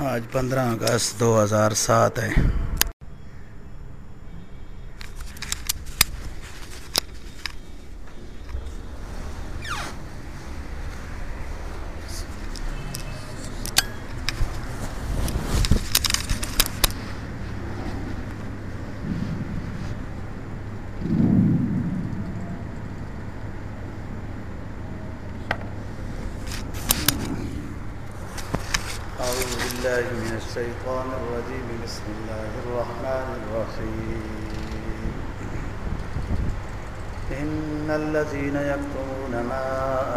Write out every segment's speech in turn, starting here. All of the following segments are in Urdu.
ہاں، آج پندرہ اگست دو ہزار سات ہے۔ الشيطان الرجيم. بسم الله الرحمن الرحيم. إن الذين يكتمون ما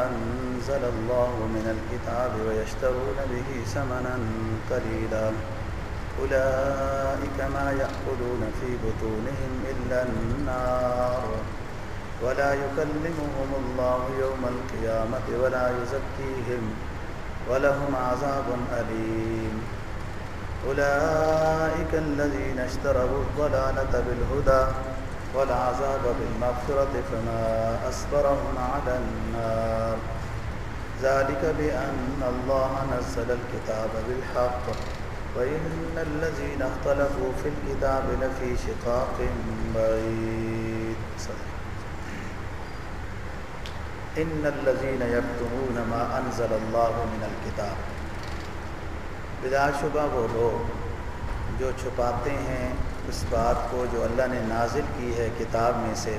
أنزل الله من الكتاب ويشترون به ثمنا قليلا أولئك ما يأكلون في بطونهم إلا النار. ولا يكلمهم الله يوم القيامة ولا يزكيهم ولهم عذاب أليم. أولئك الذين اشتروا الضلالة بالهدى والعذاب بالمغفرة فما أصبرهم على النار. ذلك بأن الله نزل الكتاب بالحق وإن الذين اختلفوا في الكتاب لفي شقاق بعيد. إن الذين يكتمون ما أنزل الله من الكتاب بلا شبہ وہ لوگ جو چھپاتے ہیں اس بات کو جو اللہ نے نازل کی ہے کتاب میں سے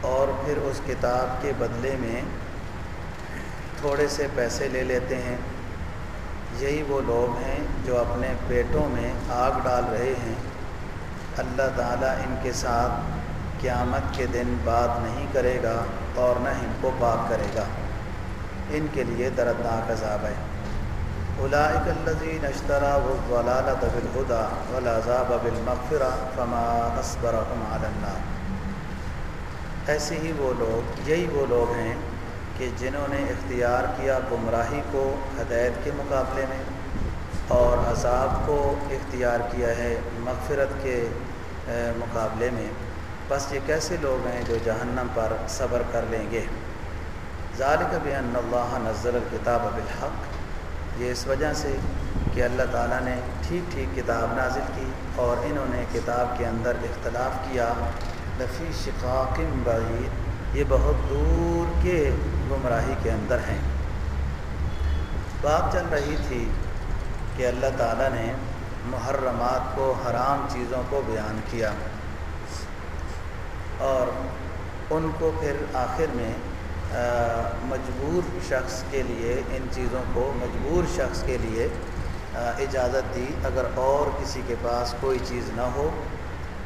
اور پھر اس کتاب کے بدلے میں تھوڑے سے پیسے لے لیتے ہیں۔ یہی وہ لوگ ہیں جو اپنے پیٹوں میں آگ ڈال رہے ہیں۔ اللہ تعالیٰ ان کے ساتھ قیامت کے دن بات نہیں کرے گا اور نہ ان کو پاک کرے گا۔ ان کے لیے دردناک عذاب ہے۔ اولئک الذین اشتروا الضلالۃ بالهدى والعذاب بالمغفرہ فما اصبرهم علی النار۔ ایسے ہی وہ لوگ، یہی وہ لوگ ہیں کہ جنہوں نے اختیار کیا گمراہی کو ہدایت کے مقابلے میں اور عذاب کو اختیار کیا ہے مغفرت کے مقابلے میں۔ بس یہ کیسے لوگ ہیں جو جہنم پر صبر کر لیں گے؟ ذالک بان اللہ نزل الکتاب بالحق۔ یہ اس وجہ سے کہ اللہ تعالیٰ نے ٹھیک ٹھیک کتاب نازل کی اور انہوں نے کتاب کے اندر اختلاف کیا۔ لفی شقاق بعید، یہ بہت دور کے گمراہی کے اندر ہیں۔ بات چل رہی تھی کہ اللہ تعالیٰ نے محرمات کو، حرام چیزوں کو بیان کیا اور ان کو پھر آخر میں مجبور شخص کے لیے ان چیزوں کو مجبور شخص کے لیے اجازت دی اگر اور کسی کے پاس کوئی چیز نہ ہو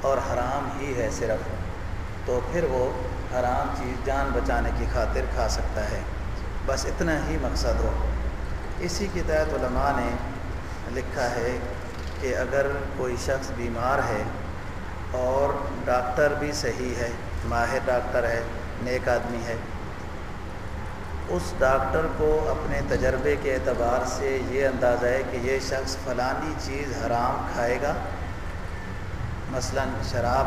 اور حرام ہی ہے صرف، تو پھر وہ حرام چیز، جان بچانے کی خاطر کھا سکتا ہے۔ بس اتنا ہی مقصد ہو۔ اسی کے تحت علماء نے لکھا ہے کہ اگر کوئی شخص بیمار ہے اور ڈاکٹر بھی صحیح ہے، ماہر ڈاکٹر ہے، نیک آدمی ہے اس ڈاکٹر کو اپنے تجربے کے اعتبار سے یہ اندازہ ہے کہ یہ شخص فلانی چیز حرام کھائے گا، مثلا شراب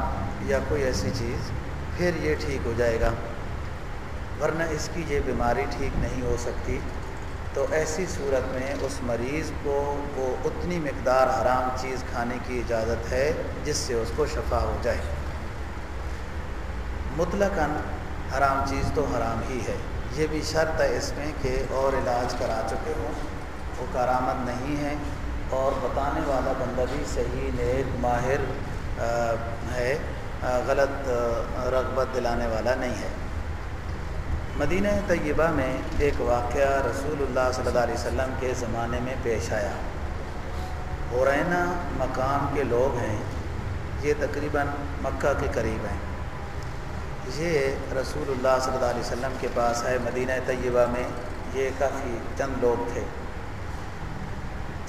یا کوئی ایسی چیز، پھر یہ ٹھیک ہو جائے گا۔ ورنہ اس کی یہ بیماری ٹھیک نہیں ہو سکتی۔ تو ایسی صورت میں اس مریض کو وہ اتنی مقدار حرام چیز کھانے کی اجازت ہے جس سے اس کو شفا ہو جائے۔ مطلق حرام چیز تو حرام ہی ہے۔ یہ بھی شرط ہے اس میں کہ اور علاج کرا چکے ہوں۔ وہ کارآمد نہیں ہے اور بتانے والا بندہ بھی صحیح نیک ماہر ہے غلط رغبت دلانے والا نہیں ہے۔ مدینہ طیبہ میں ایک واقعہ رسول اللہ صلی اللہ علیہ وسلم کے زمانے میں پیش آیا۔ اورینا مقام کے لوگ ہیں، یہ تقریباً مکہ کے قریب ہیں۔ یہ رسول اللہ صلی اللہ علیہ وسلم کے پاس ہے مدینہ طیبہ میں، یہ کافی چند لوگ تھے۔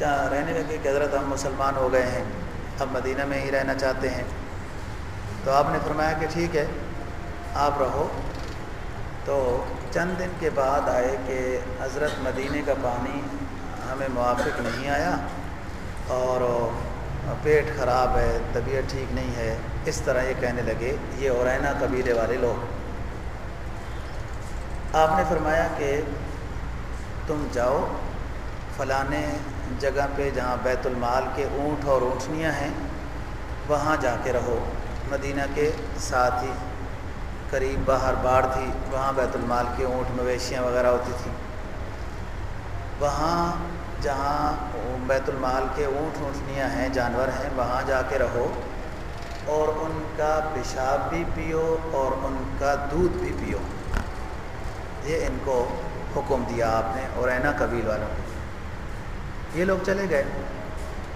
رہنے لگے کہ حضرت ہم مسلمان ہو گئے ہیں، اب مدینہ میں ہی رہنا چاہتے ہیں۔ تو آپ نے فرمایا کہ ٹھیک ہے، آپ رہو۔ تو چند دن کے بعد آئے کہ حضرت مدینہ کا پانی ہمیں موافق نہیں آیا اور پیٹ خراب ہے، طبیعت ٹھیک نہیں ہے۔ اس طرح یہ کہنے لگے، یہ اورینا قبیلے والے لوگ۔ آپ نے فرمایا کہ تم جاؤ فلاں جگہ پہ جہاں بیت المال کے اونٹ اور اونٹنیاں ہیں، وہاں جا کے رہو۔ مدینہ کے ساتھ ہی قریب باہر باڑ تھی، وہاں بیت المال کے اونٹ مویشیاں وغیرہ ہوتی تھیں۔ وہاں جہاں بیت المال کے اونٹ اونٹنیاں ہیں، جانور ہیں، وہاں جا کے رہو۔ اور ان کا پیشاب بھی پیو اور ان کا دودھ بھی پیو۔ یہ ان کو حکم دیا آپ نے اور اینا قبیل والوں کو یہ لوگ چلے گئے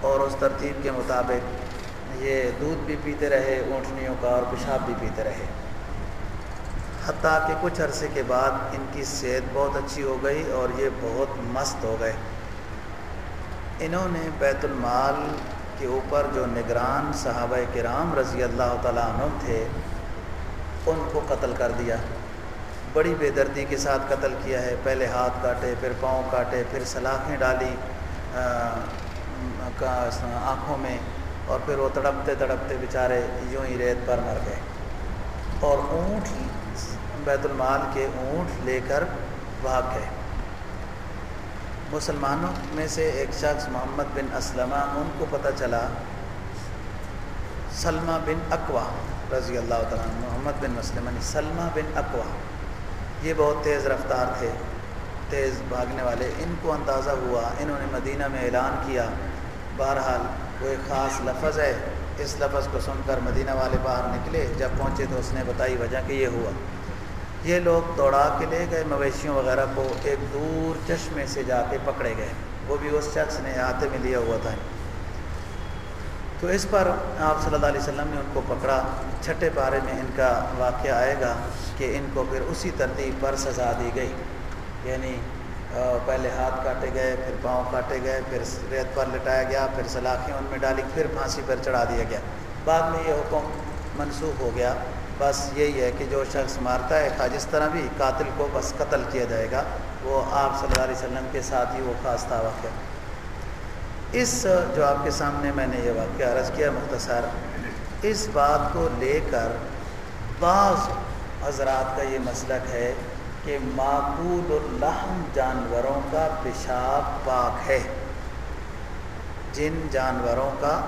اور اس ترتیب کے مطابق یہ دودھ بھی پیتے رہے، اونٹنیوں کا اور پیشاب بھی پیتے رہے۔ حتیٰ کہ کچھ عرصے کے بعد ان کی صحت بہت اچھی ہو گئی اور یہ بہت مست ہو گئے۔ انہوں نے بیت المال کے اوپر جو نگران صحابہ کرام رضی اللہ تعالیٰ عنہ تھے، ان کو قتل کر دیا۔ بڑی بے دردی کے ساتھ قتل کیا ہے۔ پہلے ہاتھ کاٹے، پھر پاؤں کاٹے، پھر سلاخیں ڈالی آنکھوں میں، اور پھر وہ تڑپتے تڑپتے بیچارے یوں ہی ریت پر مر گئے۔ اور اونٹ بیت المال کے اونٹ لے کر بھاگ گئے۔ مسلمانوں میں سے ایک شخص محمد بن اسلمہ، ان کو پتہ چلا، سلمہ بن اقوا رضی اللہ تعالیٰ محمد بن مسلم سلمہ بن اقوا یہ بہت تیز رفتار تھے، تیز بھاگنے والے۔ ان کو اندازہ ہوا، انہوں نے مدینہ میں اعلان کیا، بہرحال وہ ایک خاص لفظ ہے۔ اس لفظ کو سن کر مدینہ والے باہر نکلے، جب پہنچے تو اس نے بتائی وجہ کہ یہ ہوا۔ یہ لوگ دوڑا کے لے گئے، مویشیوں وغیرہ کو ایک دور چشمے سے جا کے پکڑے گئے۔ وہ بھی اس شخص نے ہاتھے میں لیا ہوا تھا۔ تو اس پر آپ صلی اللہ علیہ وسلم نے ان کو پکڑا۔ چھٹے پارے میں ان کا واقعہ آئے گا کہ ان کو پھر اسی ترتیب پر سزا دی گئی۔ یعنی پہلے ہاتھ کاٹے گئے، پھر پاؤں کاٹے گئے، پھر ریت پر لٹایا گیا، پھر سلاخیں ان میں ڈالی، پھر پھانسی پر چڑھا دیا گیا۔ بعد میں یہ حکم منسوخ ہو گیا بس یہی ہے کہ جو شخص مارتا ہے خواہ جس طرح بھی قاتل کو بس قتل کیا جائے گا۔ وہ آپ صلی اللہ علیہ وسلم کے ساتھ ہی وہ خاص تھا واقعہ اس جو آپ کے سامنے میں نے یہ واقعہ عرض کیا مختصر، اس بات کو لے کر بعض حضرات کا یہ مسلک ہے کہ معقول الحم جانوروں کا پیشاب پاک ہے۔ جن جانوروں کا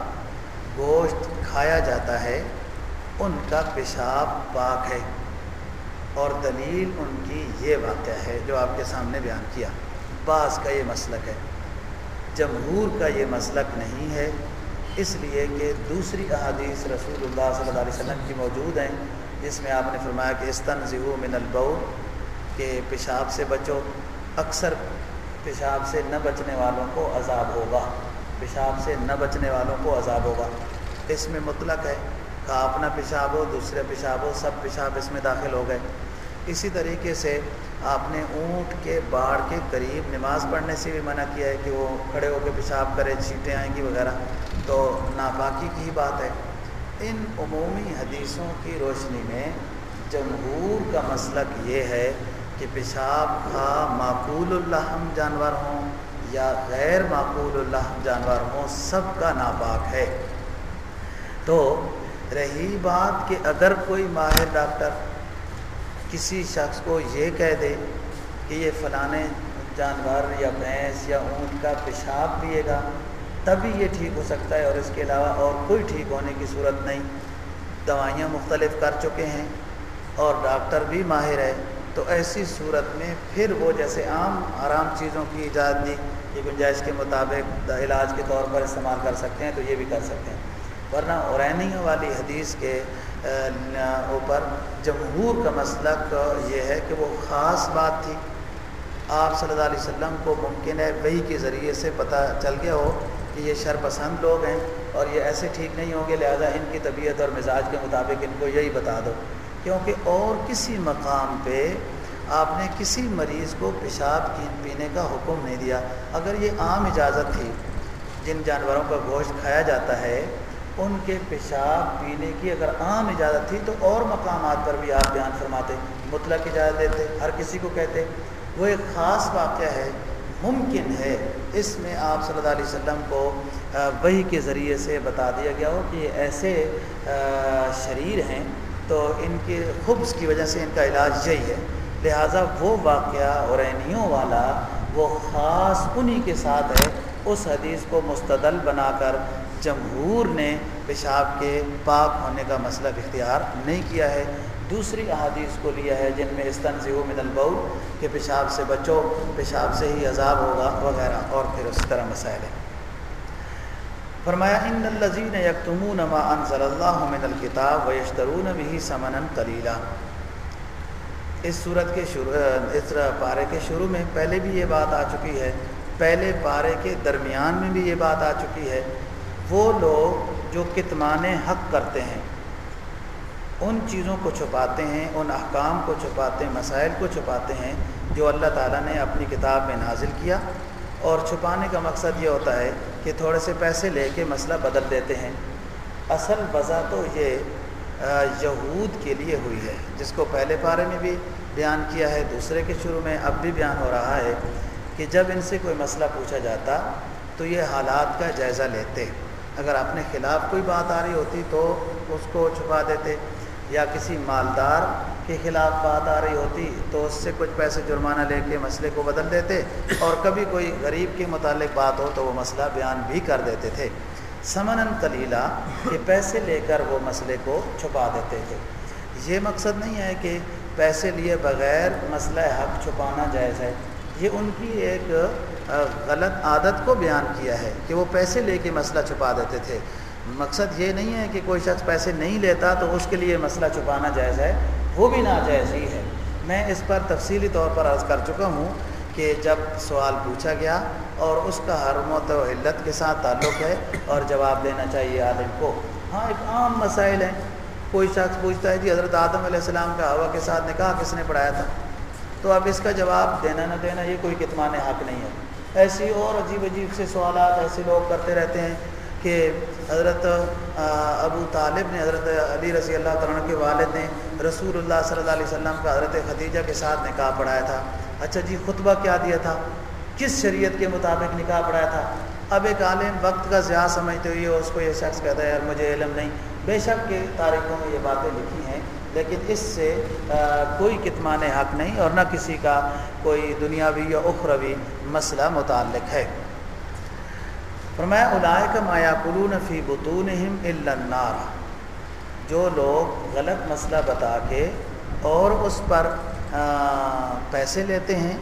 گوشت کھایا جاتا ہے ان کا پیشاب پاک ہے۔ اور دلیل ان کی یہ واقعہ ہے جو آپ کے سامنے بیان کیا۔ بعض کا یہ مسلک ہے۔ جمہور کا یہ مسلک نہیں ہے۔ اس لیے کہ دوسری احادیث رسول اللہ صلی اللہ علیہ وسلم کی موجود ہیں۔ جس میں آپ نے فرمایا کہ استنزو من البول، کہ پیشاب سے بچو۔ اکثر پیشاب سے نہ بچنے والوں کو عذاب ہوگا۔ پیشاب سے نہ بچنے والوں کو عذاب ہوگا۔ اس میں مطلق ہے کا اپنا پیشاب ہو، دوسرے پیشاب ہو، سب پیشاب اس میں داخل ہو گئے۔ اسی طریقے سے آپ نے اونٹ کے باڑ کے قریب نماز پڑھنے سے بھی منع کیا ہے کہ وہ کھڑے ہو کے پیشاب کرے، چھینٹیں آئیں گی وغیرہ۔ تو ناپاکی کی ہی بات ہے۔ ان عمومی حدیثوں کی روشنی میں جمہور کا مسلک یہ ہے کہ پیشاب کا معقول الحم جانور ہوں یا غیر معقول الحم جانور ہوں، سب کا ناپاک ہے۔ تو رہی بات کہ اگر کوئی ماہر ڈاکٹر کسی شخص کو یہ کہہ دے کہ یہ فلاں جانور یا بھینس یا اونٹ کا پیشاب پیے گا، تبھی یہ ٹھیک ہو سکتا ہے اور اس کے علاوہ اور کوئی ٹھیک ہونے کی صورت نہیں۔ دوائیاں مختلف کر چکے ہیں اور ڈاکٹر بھی ماہر ہے، تو ایسی صورت میں پھر وہ جیسے عام آرام چیزوں کی اجازت دی کہ گنجائش کے مطابق علاج کے طور پر استعمال کر سکتے ہیں تو یہ بھی کر سکتے ہیں۔ ورنہ اورینیوں والی حدیث کے اوپر جمہور کا مسلک یہ ہے کہ وہ خاص بات تھی۔ آپ صلی اللہ علیہ وسلم کو ممکن ہے وہی کے ذریعے سے پتہ چل گیا ہو کہ یہ شرپسند لوگ ہیں اور یہ ایسے ٹھیک نہیں ہوں گے، لہذا ان کی طبیعت اور مزاج کے مطابق ان کو یہی بتا دو۔ کیونکہ اور کسی مقام پہ آپ نے کسی مریض کو پیشاب پینے کا حکم نہیں دیا۔ اگر یہ عام اجازت تھی، جن جانوروں کا گوشت کھایا جاتا ہے ان کے پیشاب پینے کی اگر عام اجازت تھی تو اور مقامات پر بھی آپ بیان فرماتے، مطلق اجازت دیتے، ہر کسی کو کہتے۔ وہ ایک خاص واقعہ ہے، ممکن ہے۔ اس میں آپ صلی اللہ علیہ وسلم کو وہی کے ذریعے سے بتا دیا گیا ہو کہ ایسے شریر ہیں۔ تو ان کے خبص کی وجہ سے ان کا علاج یہی ہے۔ لہٰذا وہ واقعہ اور والا وہ خاص انہی کے ساتھ ہے۔ اس حدیث کو مستدل بنا کر جمہور نے پیشاب کے پاک ہونے کا مسئلہ اختیار نہیں کیا ہے۔ دوسری احادیث کو لیا ہے جن میں استنزی من البول کہ پیشاب سے بچو، پیشاب سے ہی عذاب ہوگا وغیرہ اور پھر اس طرح مسائل ہیں۔ فرمایا، ان الزین یکتمون ما انزل اللہ من الکتاب و یشترون بھی سمنا قلیلا۔ اس صورت کے شروع، اس پارے کے شروع میں پہلے بھی یہ بات آ چکی ہے۔ پہلے پارے کے درمیان میں بھی یہ بات آ چکی ہے۔ وہ لوگ جو کتمان حق کرتے ہیں، ان چیزوں کو چھپاتے ہیں، ان احکام کو چھپاتے ہیں، مسائل کو چھپاتے ہیں جو اللہ تعالیٰ نے اپنی کتاب میں نازل کیا۔ اور چھپانے کا مقصد یہ ہوتا ہے کہ تھوڑے سے پیسے لے کے مسئلہ بدل دیتے ہیں۔ اصل وضع تو یہ یہود کے لیے ہوئی ہے۔ جس کو پہلے پارے میں بھی بیان کیا ہے، دوسرے کے شروع میں اب بھی بیان ہو رہا ہے کہ جب ان سے کوئی مسئلہ پوچھا جاتا تو یہ حالات کا جائزہ لیتے۔ اگر اپنے خلاف کوئی بات آ رہی ہوتی تو اس کو چھپا دیتے یا کسی مالدار کے خلاف بات آ رہی ہوتی تو اس سے کچھ پیسے جرمانہ لے کے مسئلے کو بدل دیتے اور کبھی کوئی غریب کے متعلق بات ہو تو وہ مسئلہ بیان بھی کر دیتے تھے۔ سمن کلیلہ کہ پیسے لے کر وہ مسئلے کو چھپا دیتے تھے۔ یہ مقصد نہیں ہے کہ پیسے لیے بغیر مسئلہ حق چھپانا جائز ہے۔ یہ ان کی ایک غلط عادت کو بیان کیا ہے کہ وہ پیسے لے کے مسئلہ چھپا دیتے تھے۔ مقصد یہ نہیں ہے کہ کوئی شخص پیسے نہیں لیتا تو اس کے لیے مسئلہ چھپانا جائز ہے، وہ بھی ناجائز ہی ہے۔ میں اس پر تفصیلی طور پر عرض کر چکا ہوں کہ جب سوال پوچھا گیا اور اس کا حرمت و علت کے ساتھ تعلق ہے اور جواب دینا چاہیے عالم کو ہاں ایک عام مسائل ہیں۔ کوئی شخص پوچھتا ہے جی حضرت آدم علیہ السلام کا ہوا کے ساتھ نکاح کس نے پڑھایا تھا؟ تو اب اس کا جواب دینا نہ دینا یہ کوئی کتمان حق نہیں ہے۔ ایسی اور عجیب عجیب سے سوالات ایسے لوگ کرتے رہتے ہیں کہ حضرت ابو طالب نے حضرت علی رضی اللہ تعالیٰ کے والد نے رسول اللہ صلی اللہ علیہ وسلم کا حضرت خدیجہ کے ساتھ نکاح پڑھایا تھا۔ اچھا جی خطبہ کیا دیا تھا؟ کس شریعت کے مطابق نکاح پڑھایا تھا؟ اب ایک عالم وقت کا زیادہ سمجھتے ہوئے اس کو یہ شخص کہتا ہے، یار مجھے علم نہیں۔ بے شک کے تاریخوں میں یہ باتیں لکھی ہیں۔ لیکن اس سے کوئی کتمان حق نہیں اور نہ کسی کا کوئی دنیاوی یا اخروی مسئلہ متعلق ہے۔ فرمایا کا مایا قلون فی بطون النار۔ جو لوگ غلط مسئلہ بتا کے اور اس پر پیسے لیتے ہیں،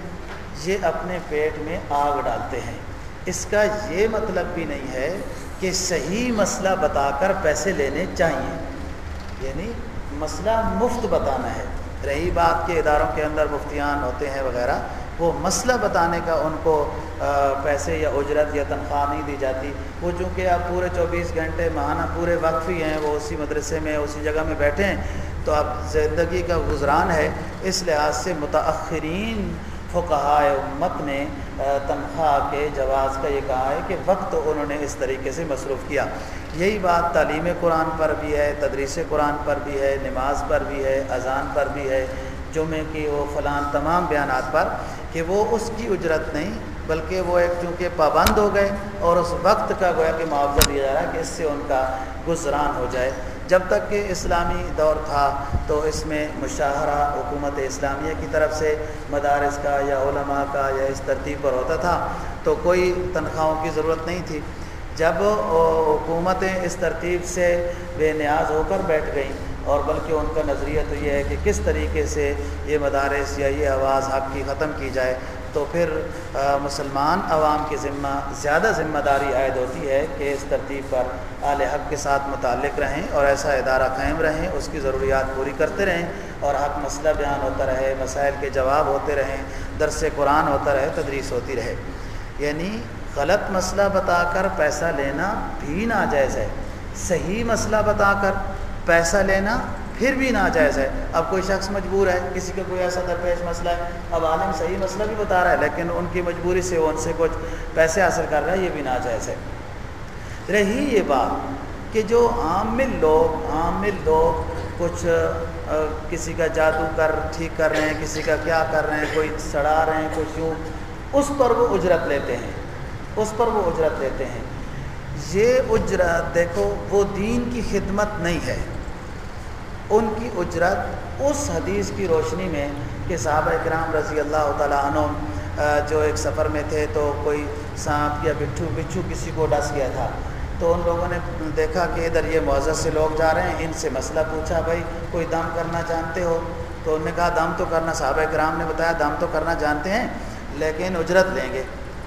یہ اپنے پیٹ میں آگ ڈالتے ہیں۔ اس کا یہ مطلب بھی نہیں ہے کہ صحیح مسئلہ بتا کر پیسے لینے چاہیے۔ یعنی مسئلہ مفت بتانا ہے۔ رہی بات کے اداروں کے اندر مفتیان ہوتے ہیں وغیرہ، وہ مسئلہ بتانے کا ان کو پیسے یا اجرت یا تنخواہ نہیں دی جاتی۔ وہ چونکہ آپ پورے چوبیس گھنٹے ماہانہ پورے وقف ہی ہیں، وہ اسی مدرسے میں، اسی جگہ میں بیٹھے ہیں، تو اب زندگی کا گزران ہے۔ اس لحاظ سے متاخرین فقہائے امت نے تنخواہ کے جواز کا یہ کہا ہے کہ وقت انہوں نے اس طریقے سے مصروف کیا۔ یہی بات تعلیم قرآن پر بھی ہے، تدریس قرآن پر بھی ہے، نماز پر بھی ہے، اذان پر بھی ہے، جمعے کی وہ فلان تمام بیانات پر کہ وہ اس کی اجرت نہیں، بلکہ وہ ایک چونکہ پابند ہو گئے اور اس وقت کا گویا کہ معاوضہ دیا جا رہا ہے کہ اس سے ان کا گزران ہو جائے۔ جب تک کہ اسلامی دور تھا تو اس میں مشاہرہ حکومت اسلامیہ کی طرف سے مدارس کا یا علماء کا یا اس ترتیب پر ہوتا تھا تو کوئی تنخواہوں کی ضرورت نہیں تھی۔ جب حکومتیں اس ترتیب سے بے نیاز ہو کر بیٹھ گئیں اور بلکہ ان کا نظریہ تو یہ ہے کہ کس طریقے سے یہ مدارس یا یہ آواز حق کی ختم کی جائے تو پھر مسلمان عوام کی ذمہ، زیادہ ذمہ داری عائد ہوتی ہے کہ اس ترتیب پر اعلی حق کے ساتھ متعلق رہیں اور ایسا ادارہ قائم رہیں، اس کی ضروریات پوری کرتے رہیں اور حق مسئلہ بیان ہوتا رہے، مسائل کے جواب ہوتے رہیں، درس قرآن ہوتا رہے، تدریس ہوتی رہے۔ یعنی غلط مسئلہ بتا کر پیسہ لینا بھی ناجائز ہے۔ صحیح مسئلہ بتا کر پیسہ لینا پھر بھی ناجائز ہے۔ اب کوئی شخص مجبور ہے، کسی کا کوئی ایسا درپیش مسئلہ ہے، اب عالم صحیح مسئلہ بھی بتا رہا ہے، لیکن ان کی مجبوری سے وہ ان سے کچھ پیسے حاصل کر رہا ہے، یہ بھی ناجائز ہے۔ رہی یہ بات کہ جو عامل لوگ عامل لوگ کچھ کسی کا جادو کر، ٹھیک کر رہے ہیں، کسی کا کیا کر رہے ہیں، کوئی سڑا رہے ہیں کچھ یوں، اس پر وہ اجرت لیتے ہیں۔ اس پر وہ اجرت لیتے ہیں۔ یہ اجرت دیکھو، وہ دین کی خدمت نہیں ہے۔ ان کی اجرت اس حدیث کی روشنی میں کہ صحابہ کرام رضی اللہ تعالیٰ عنہ جو ایک سفر میں تھے تو کوئی سانپ یا بچھو بچھو کسی کو ڈس گیا تھا۔ تو ان لوگوں نے دیکھا کہ ادھر یہ معزز سے لوگ جا رہے ہیں، ان سے مسئلہ پوچھا، بھائی، کوئی دم کرنا جانتے ہو؟ تو انہوں نے کہا، دم تو کرنا صحابہ کرام نے بتایا، دم تو کرنا جانتے ہیں، لیکن اجرت لیں گے۔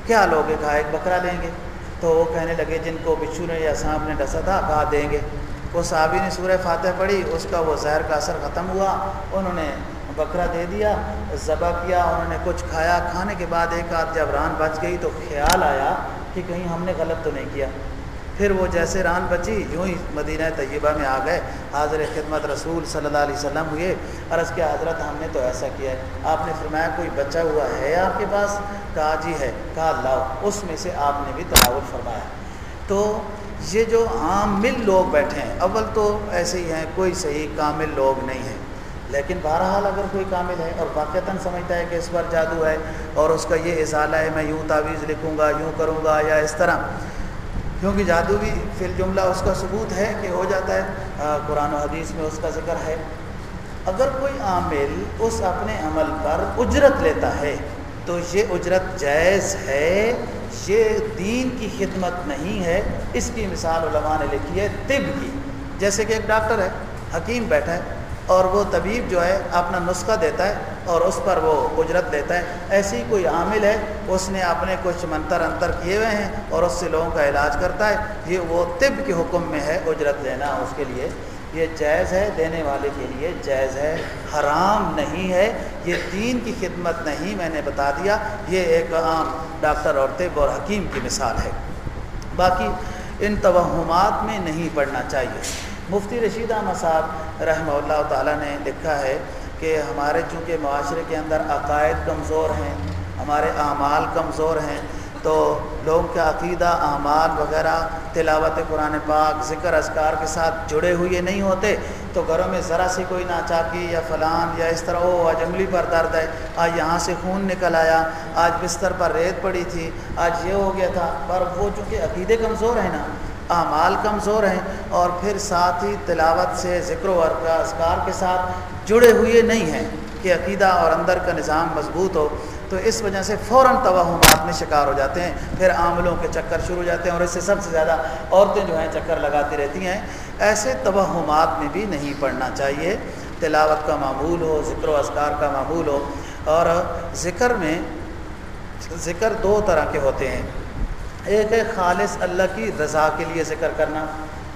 کیا لوگ کہا ایک بکرا لیں گے؟ تو وہ کہنے لگے، جن کو بچھو نے یا سانپ نے ڈسا تھا کہا دیں گے۔ وہ صحابی نے سورہ فاتح پڑھی، اس کا وہ زہر کا اثر ختم ہوا، انہوں نے بکرا دے دیا، ذبح کیا، انہوں نے کچھ کھایا، کھانے کے بعد ایک آدھ جب ران بچ گئی تو خیال آیا کہ کہیں ہم نے غلط تو نہیں کیا۔ پھر وہ جیسے ران بچی، یوں ہی مدینہ طیبہ میں آ گئے، حاضر خدمت رسول صلی اللہ علیہ وسلم ہوئے، عرض کیا، حضرت ہم نے تو ایسا کیا ہے، آپ نے فرمایا کوئی بچہ ہوا ہے آپ کے پاس؟ کہا جی ہے، کہا، لاؤ، اس میں سے آپ نے بھی تناول فرمایا۔ تو یہ جو عامل لوگ بیٹھے ہیں، اول تو ایسے ہی ہیں، کوئی صحیح کامل لوگ نہیں ہیں۔ لیکن بہرحال اگر کوئی کامل ہے اور واقعتاً سمجھتا ہے کہ اس پر جادو ہے اور اس کا یہ اضالہ ہے، میں یوں تعویذ لکھوں گا، یوں کروں گا یا اس طرح۔ کیونکہ جادو بھی فی الجملہ اس کا ثبوت ہے کہ ہو جاتا ہے۔ قرآن و حدیث میں اس کا ذکر ہے۔ اگر کوئی عامل اس اپنے عمل پر اجرت لیتا ہے تو یہ اجرت جائز ہے، یہ دین کی خدمت نہیں ہے۔ اس کی مثال علماء نے لکھی ہے طب کی۔ جیسے کہ ایک ڈاکٹر ہے، حکیم بیٹھا ہے اور وہ طبیب جو ہے اپنا نسخہ دیتا ہے اور اس پر وہ اجرت لیتا ہے۔ ایسی کوئی عامل ہے، اس نے اپنے کچھ منتر انتر کیے ہوئے ہیں اور اس سے لوگوں کا علاج کرتا ہے۔ یہ وہ طب کے حکم میں ہے اجرت لینا اس کے لیے۔ یہ جائز ہے دینے والے کے لیے جائز ہے، حرام نہیں ہے، یہ دین کی خدمت نہیں، میں نے بتا دیا۔ یہ ایک عام ڈاکٹر اور طب اور حکیم کی مثال ہے۔ باقی ان توہمات میں نہیں پڑھنا چاہیے۔ مفتی رشید احمد صاحب رحمہ اللہ تعالیٰ نے لکھا ہے کہ ہمارے چونکہ معاشرے کے اندر عقائد کمزور ہیں، ہمارے اعمال کمزور ہیں تو لوگوں کا عقیدہ، اعمال وغیرہ، تلاوت قرآن پاک، ذکر اذکار کے ساتھ جڑے ہوئے نہیں ہوتے، تو گھروں میں ذرا سی کوئی ناچاکی یا فلان یا اس طرح وہ آج انگلی پر درد ہے، آج یہاں سے خون نکل آیا، آج بستر پر ریت پڑی تھی، آج یہ ہو گیا تھا۔ پر وہ چونکہ عقیدے کمزور ہیں نا، اعمال کمزور ہیں، اور پھر ساتھ ہی تلاوت سے ذکر و اذکار کے ساتھ جڑے ہوئے نہیں ہیں کہ عقیدہ اور اندر کا نظام مضبوط ہو۔ تو اس وجہ سے فوراً توہمات میں شکار ہو جاتے ہیں، پھر عاملوں کے چکر شروع ہو جاتے ہیں اور اس سے سب سے زیادہ عورتیں جو ہیں چکر لگاتی رہتی ہیں۔ ایسے توہمات میں بھی نہیں پڑھنا چاہیے۔ تلاوت کا معمول ہو، ذکر و اذکار کا معمول ہو۔ اور ذکر میں ذکر دو طرح کے ہوتے ہیں۔ ایک ہے خالص اللہ کی رضا کے لیے ذکر کرنا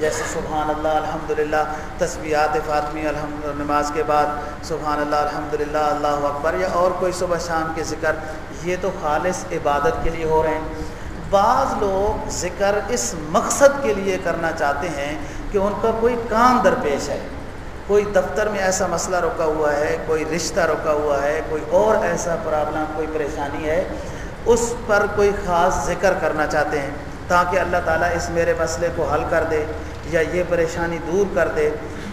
جیسے سبحان اللہ الحمد للہ فاطمی، الحمد نماز کے بعد سبحان اللہ الحمد للہ اللہ اکبر، یا اور کوئی صبح شام کے ذکر، یہ تو خالص عبادت کے لیے ہو رہے ہیں۔ بعض لوگ ذکر اس مقصد کے لیے کرنا چاہتے ہیں کہ ان کا کوئی کام درپیش ہے۔ کوئی دفتر میں ایسا مسئلہ رکا ہوا ہے، کوئی رشتہ رکا ہوا ہے، کوئی اور ایسا پرابلم، کوئی پریشانی ہے، اس پر کوئی خاص ذکر کرنا چاہتے ہیں۔ تاکہ اللہ تعالیٰ اس میرے مسئلے کو حل کر دے یا یہ پریشانی دور کر دے۔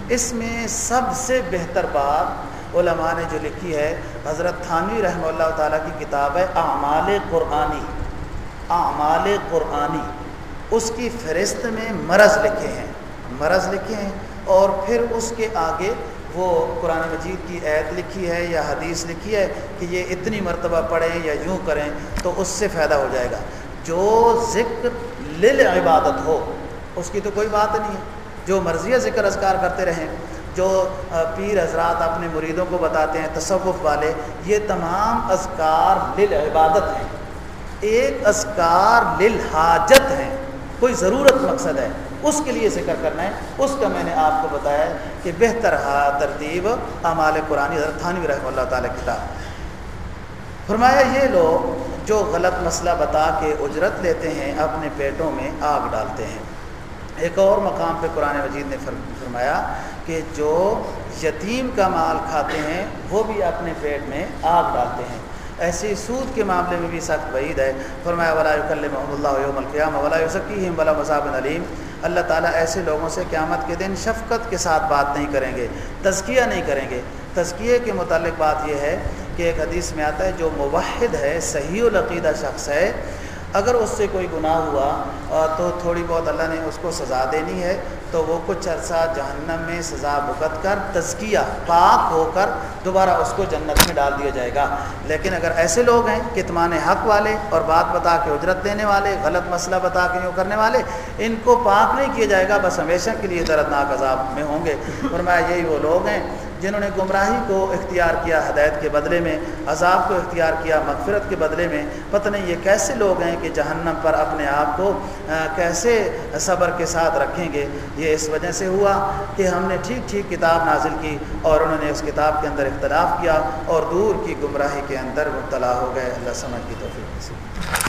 اس میں سب سے بہتر بات علماء نے جو لکھی ہے، حضرت تھانوی رحمہ اللہ تعالیٰ کی کتاب ہے، اعمال قرآنی۔ اعمال قرآنی۔ اس کی فہرست میں مرض لکھے ہیں۔ مرض لکھے ہیں اور پھر اس کے آگے وہ قرآن مجید کی عید لکھی ہے یا حدیث لکھی ہے کہ یہ اتنی مرتبہ پڑھیں یا یوں کریں تو اس سے فائدہ ہو جائے گا۔ جو ذکر لل عبادت ہو، اس کی تو کوئی بات نہیں ہے۔ جو مرضی ذکر اذکار کرتے رہیں، جو پیر حضرات اپنے مریدوں کو بتاتے ہیں تصوف والے، یہ تمام اذکار لل عبادت ہیں۔ ایک اذکار لل حاجت ہیں، کوئی ضرورت مقصد ہے، اس کے لیے ذکر کرنا ہے۔ اس کا میں نے آپ کو بتایا کہ بہتر ہا، ترتیب اعمال قرآن حضرت تھانوی رحمہ اللہ تعالیٰ کتاب۔ فرمایا یہ لوگ جو غلط مسئلہ بتا کے اجرت لیتے ہیں، اپنے پیٹوں میں آگ ڈالتے ہیں۔ ایک اور مقام پہ قرآن مجید نے فرمایا کہ جو یتیم کا مال کھاتے ہیں، وہ بھی اپنے پیٹ میں آگ ڈالتے ہیں۔ ایسی سود کے معاملے میں بھی سخت بعید ہے۔ فرمایا، ولا محمد اللہ یوم القیام ولا سکی ولا مصاب علیم اللہ تعالیٰ ایسے لوگوں سے قیامت کے دن شفقت کے ساتھ بات نہیں کریں گے، تزکیہ نہیں کریں گے۔ تزکیے کے متعلق بات یہ ہے کہ ایک حدیث میں آتا ہے، جو موحد ہے، صحیح العقیدہ شخص ہے، اگر اس سے کوئی گناہ ہوا تو تھوڑی بہت اللہ نے اس کو سزا دینی ہے، تو وہ کچھ عرصہ جہنم میں سزا بھگت کر، تزکیہ پاک ہو کر دوبارہ اس کو جنت میں ڈال دیا جائے گا۔ لیکن اگر ایسے لوگ ہیں کتمان حق والے اور بات بتا کے اجرت دینے والے، غلط مسئلہ بتا کے یوں کرنے والے، ان کو پاک نہیں کیا جائے گا، بس ہمیشہ کے لیے دردناک عذاب میں ہوں گے۔ فرمایا، یہی وہ لوگ ہیں جنہوں نے گمراہی کو اختیار کیا، ہدایت کے بدلے میں، عذاب کو اختیار کیا، مغفرت کے بدلے میں، پتہ نہیں یہ کیسے لوگ ہیں کہ جہنم پر اپنے آپ کو کیسے صبر کے ساتھ رکھیں گے؟ یہ اس وجہ سے ہوا کہ ہم نے ٹھیک ٹھیک کتاب نازل کی اور انہوں نے اس کتاب کے اندر اختلاف کیا اور دور کی گمراہی کے اندر مبتلا ہو گئے۔ اللہ سمجھ کی توفیق سے